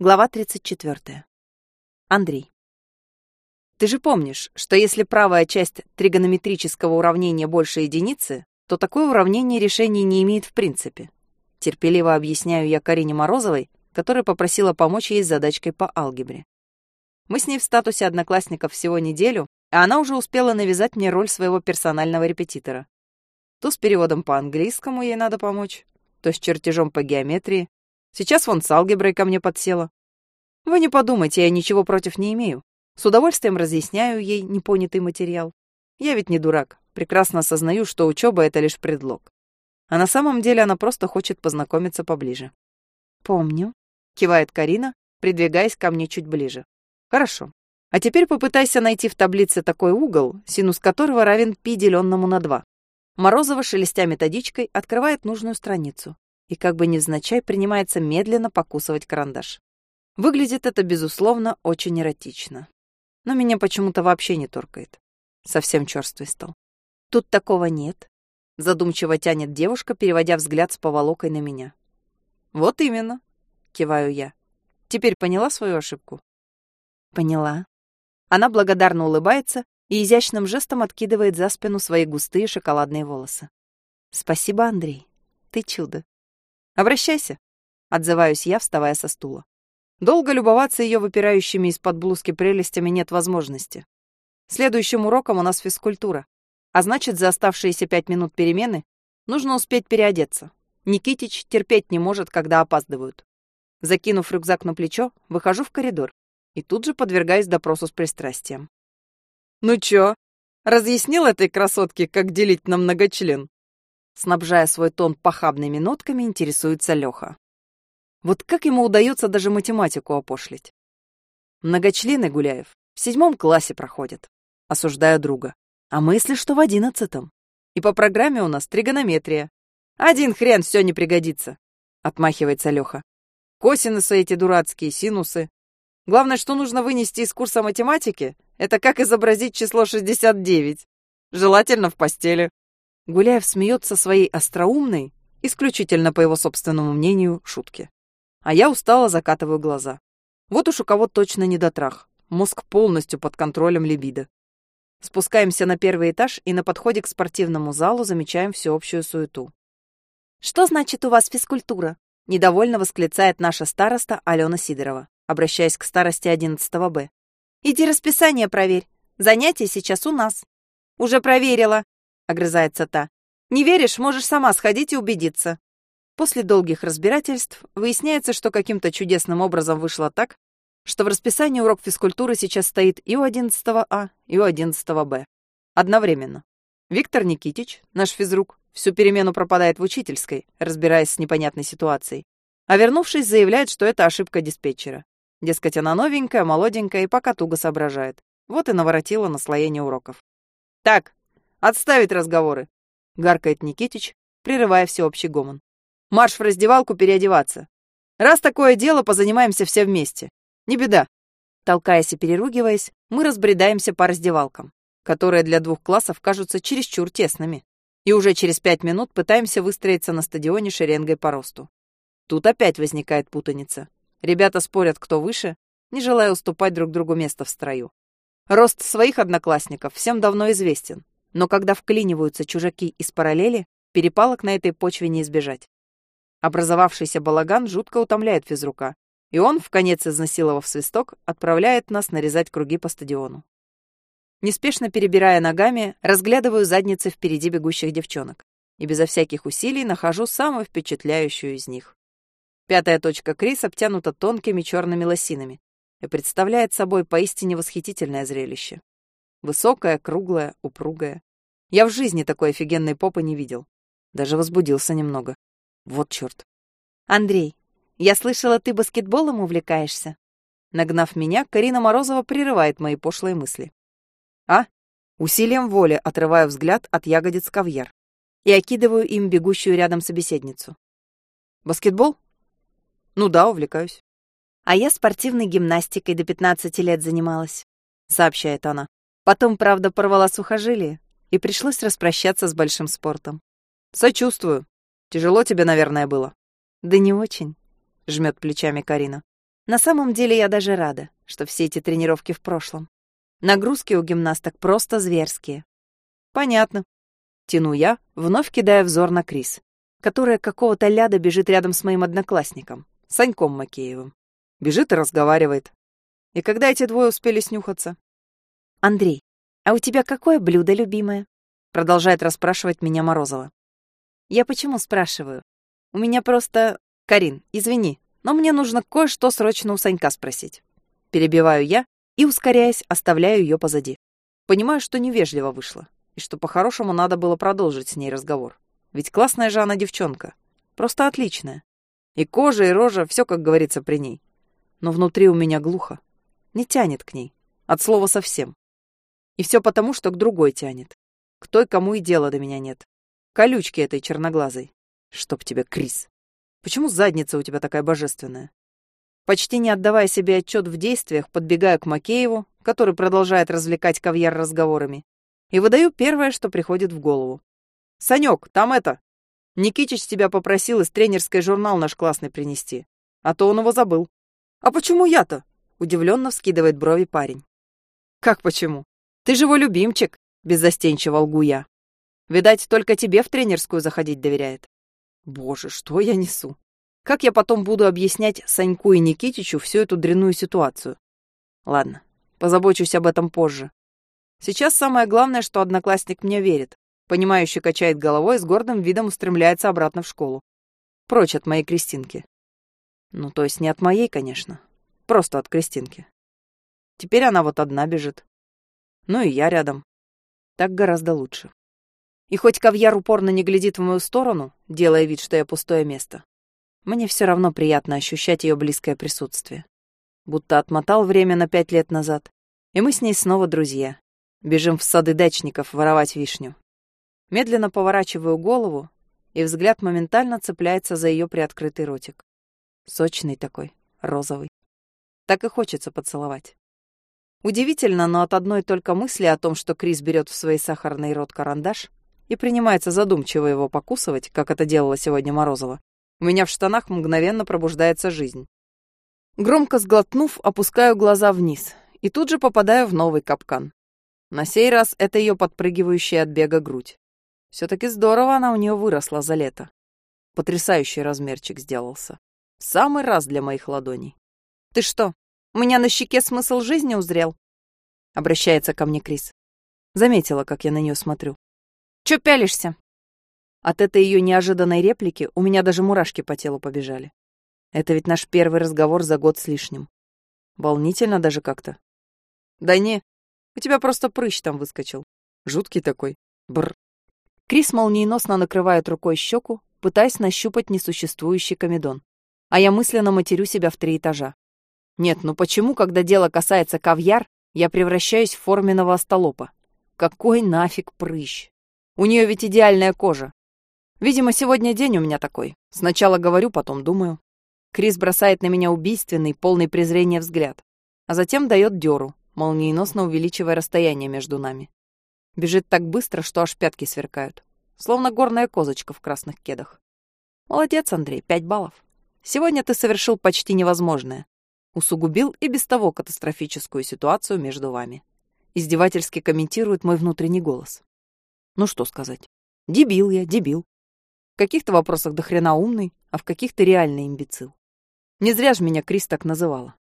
Глава 34. Андрей. Ты же помнишь, что если правая часть тригонометрического уравнения больше единицы, то такое уравнение решения не имеет в принципе. Терпеливо объясняю я Карине Морозовой, которая попросила помочь ей с задачкой по алгебре. Мы с ней в статусе одноклассников всего неделю, а она уже успела навязать мне роль своего персонального репетитора. То с переводом по английскому ей надо помочь, то с чертежом по геометрии, Сейчас вон с алгеброй ко мне подсела. Вы не подумайте, я ничего против не имею. С удовольствием разъясняю ей непонятый материал. Я ведь не дурак, прекрасно осознаю, что учеба — это лишь предлог. А на самом деле она просто хочет познакомиться поближе. «Помню», — кивает Карина, придвигаясь ко мне чуть ближе. «Хорошо. А теперь попытайся найти в таблице такой угол, синус которого равен π деленному на 2. Морозова, шелестя методичкой, открывает нужную страницу и как бы невзначай принимается медленно покусывать карандаш. Выглядит это, безусловно, очень эротично. Но меня почему-то вообще не торкает. Совсем черствый стал. Тут такого нет. Задумчиво тянет девушка, переводя взгляд с поволокой на меня. Вот именно, киваю я. Теперь поняла свою ошибку? Поняла. Она благодарно улыбается и изящным жестом откидывает за спину свои густые шоколадные волосы. Спасибо, Андрей. Ты чудо. Обращайся, отзываюсь я, вставая со стула. Долго любоваться ее выпирающими из-под блузки прелестями нет возможности. Следующим уроком у нас физкультура. А значит, за оставшиеся пять минут перемены нужно успеть переодеться. Никитич терпеть не может, когда опаздывают. Закинув рюкзак на плечо, выхожу в коридор и тут же подвергаюсь допросу с пристрастием. «Ну чё, разъяснил этой красотке, как делить на многочлен?» Снабжая свой тон похабными нотками, интересуется Леха. Вот как ему удается даже математику опошлить? Многочлены Гуляев в седьмом классе проходят, осуждая друга. А мы, если что, в одиннадцатом. И по программе у нас тригонометрия. Один хрен все не пригодится, отмахивается Леха. Косинусы эти дурацкие, синусы. Главное, что нужно вынести из курса математики, это как изобразить число 69. Желательно в постели. Гуляев смеется своей остроумной, исключительно по его собственному мнению, шутке. А я устало закатываю глаза. Вот уж у кого точно не дотрах. Мозг полностью под контролем либидо. Спускаемся на первый этаж и на подходе к спортивному залу замечаем всеобщую суету. «Что значит у вас физкультура?» — недовольно восклицает наша староста Алена Сидорова, обращаясь к старости 11 Б. «Иди расписание проверь. Занятия сейчас у нас». «Уже проверила», огрызается та. «Не веришь, можешь сама сходить и убедиться». После долгих разбирательств выясняется, что каким-то чудесным образом вышло так, что в расписании урок физкультуры сейчас стоит и у 11 А, и у 11 Б. Одновременно. Виктор Никитич, наш физрук, всю перемену пропадает в учительской, разбираясь с непонятной ситуацией. А вернувшись, заявляет, что это ошибка диспетчера. Дескать, она новенькая, молоденькая и пока туго соображает. Вот и наворотила наслоение уроков. «Так, Отставить разговоры!» — гаркает Никитич, прерывая всеобщий гомон. «Марш в раздевалку переодеваться. Раз такое дело, позанимаемся все вместе. Не беда». Толкаясь и переругиваясь, мы разбредаемся по раздевалкам, которые для двух классов кажутся чересчур тесными, и уже через пять минут пытаемся выстроиться на стадионе шеренгой по росту. Тут опять возникает путаница. Ребята спорят, кто выше, не желая уступать друг другу место в строю. Рост своих одноклассников всем давно известен, но когда вклиниваются чужаки из параллели, перепалок на этой почве не избежать. Образовавшийся балаган жутко утомляет физрука, и он, в конец изнасиловав свисток, отправляет нас нарезать круги по стадиону. Неспешно перебирая ногами, разглядываю задницы впереди бегущих девчонок и безо всяких усилий нахожу самую впечатляющую из них. Пятая точка Крис обтянута тонкими черными лосинами и представляет собой поистине восхитительное зрелище. Высокая, круглая, упругая. Я в жизни такой офигенной попы не видел. Даже возбудился немного. Вот черт. «Андрей, я слышала, ты баскетболом увлекаешься?» Нагнав меня, Карина Морозова прерывает мои пошлые мысли. «А?» Усилием воли отрываю взгляд от ягодиц кавьяр и окидываю им бегущую рядом собеседницу. «Баскетбол?» «Ну да, увлекаюсь». «А я спортивной гимнастикой до 15 лет занималась», — сообщает она. Потом, правда, порвала сухожилие, и пришлось распрощаться с большим спортом. «Сочувствую. Тяжело тебе, наверное, было?» «Да не очень», — жмет плечами Карина. На самом деле я даже рада, что все эти тренировки в прошлом. Нагрузки у гимнасток просто зверские. Понятно. Тяну я, вновь кидая взор на Крис, которая какого-то ляда бежит рядом с моим одноклассником, Саньком Макеевым. Бежит и разговаривает. И когда эти двое успели снюхаться? «Андрей, а у тебя какое блюдо любимое?» Продолжает расспрашивать меня Морозова. «Я почему спрашиваю? У меня просто... Карин, извини, но мне нужно кое-что срочно у Санька спросить». Перебиваю я и, ускоряясь, оставляю ее позади. Понимаю, что невежливо вышло, и что по-хорошему надо было продолжить с ней разговор. Ведь классная же она девчонка. Просто отличная. И кожа, и рожа, все, как говорится, при ней. Но внутри у меня глухо. Не тянет к ней. От слова совсем. И все потому, что к другой тянет. К той, кому и дела до меня нет. Колючки этой черноглазой. Чтоб тебе, Крис. Почему задница у тебя такая божественная? Почти не отдавая себе отчет в действиях, подбегаю к Макееву, который продолжает развлекать кавьяр разговорами, и выдаю первое, что приходит в голову. «Санек, там это! Никитич тебя попросил из тренерской журнал наш классный принести, а то он его забыл». «А почему я-то?» — удивленно вскидывает брови парень. «Как почему? Ты же его любимчик!» — беззастенчиво лгу я. «Видать, только тебе в тренерскую заходить доверяет». Боже, что я несу? Как я потом буду объяснять Саньку и Никитичу всю эту дрянную ситуацию? Ладно, позабочусь об этом позже. Сейчас самое главное, что одноклассник мне верит. Понимающий качает головой и с гордым видом устремляется обратно в школу. Прочь от моей Кристинки. Ну, то есть не от моей, конечно. Просто от Кристинки. Теперь она вот одна бежит. Ну и я рядом. Так гораздо лучше. И хоть Кавьяр упорно не глядит в мою сторону, делая вид, что я пустое место, мне все равно приятно ощущать ее близкое присутствие. Будто отмотал время на пять лет назад, и мы с ней снова друзья. Бежим в сады дачников воровать вишню. Медленно поворачиваю голову, и взгляд моментально цепляется за ее приоткрытый ротик. Сочный такой, розовый. Так и хочется поцеловать. Удивительно, но от одной только мысли о том, что Крис берет в свой сахарный рот карандаш и принимается задумчиво его покусывать, как это делала сегодня Морозова, у меня в штанах мгновенно пробуждается жизнь. Громко сглотнув, опускаю глаза вниз и тут же попадаю в новый капкан. На сей раз это ее подпрыгивающая от бега грудь. Все-таки здорово она у нее выросла за лето. Потрясающий размерчик сделался. самый раз для моих ладоней. «Ты что, у меня на щеке смысл жизни узрел?» Обращается ко мне Крис. Заметила, как я на нее смотрю. «Чё пялишься?» От этой ее неожиданной реплики у меня даже мурашки по телу побежали. Это ведь наш первый разговор за год с лишним. Волнительно даже как-то. Да не, у тебя просто прыщ там выскочил. Жуткий такой. Бр. Крис молниеносно накрывает рукой щеку, пытаясь нащупать несуществующий комедон. А я мысленно матерю себя в три этажа. Нет, ну почему, когда дело касается кавьяр, я превращаюсь в форменного остолопа? Какой нафиг прыщ? У нее ведь идеальная кожа. Видимо, сегодня день у меня такой. Сначала говорю, потом думаю. Крис бросает на меня убийственный, полный презрения взгляд, а затем дает дёру, молниеносно увеличивая расстояние между нами. Бежит так быстро, что аж пятки сверкают, словно горная козочка в красных кедах. Молодец, Андрей, пять баллов. Сегодня ты совершил почти невозможное. Усугубил и без того катастрофическую ситуацию между вами. Издевательски комментирует мой внутренний голос. Ну что сказать? Дебил я, дебил. В каких-то вопросах до хрена умный, а в каких-то реальный имбецил. Не зря ж меня Крис так называла.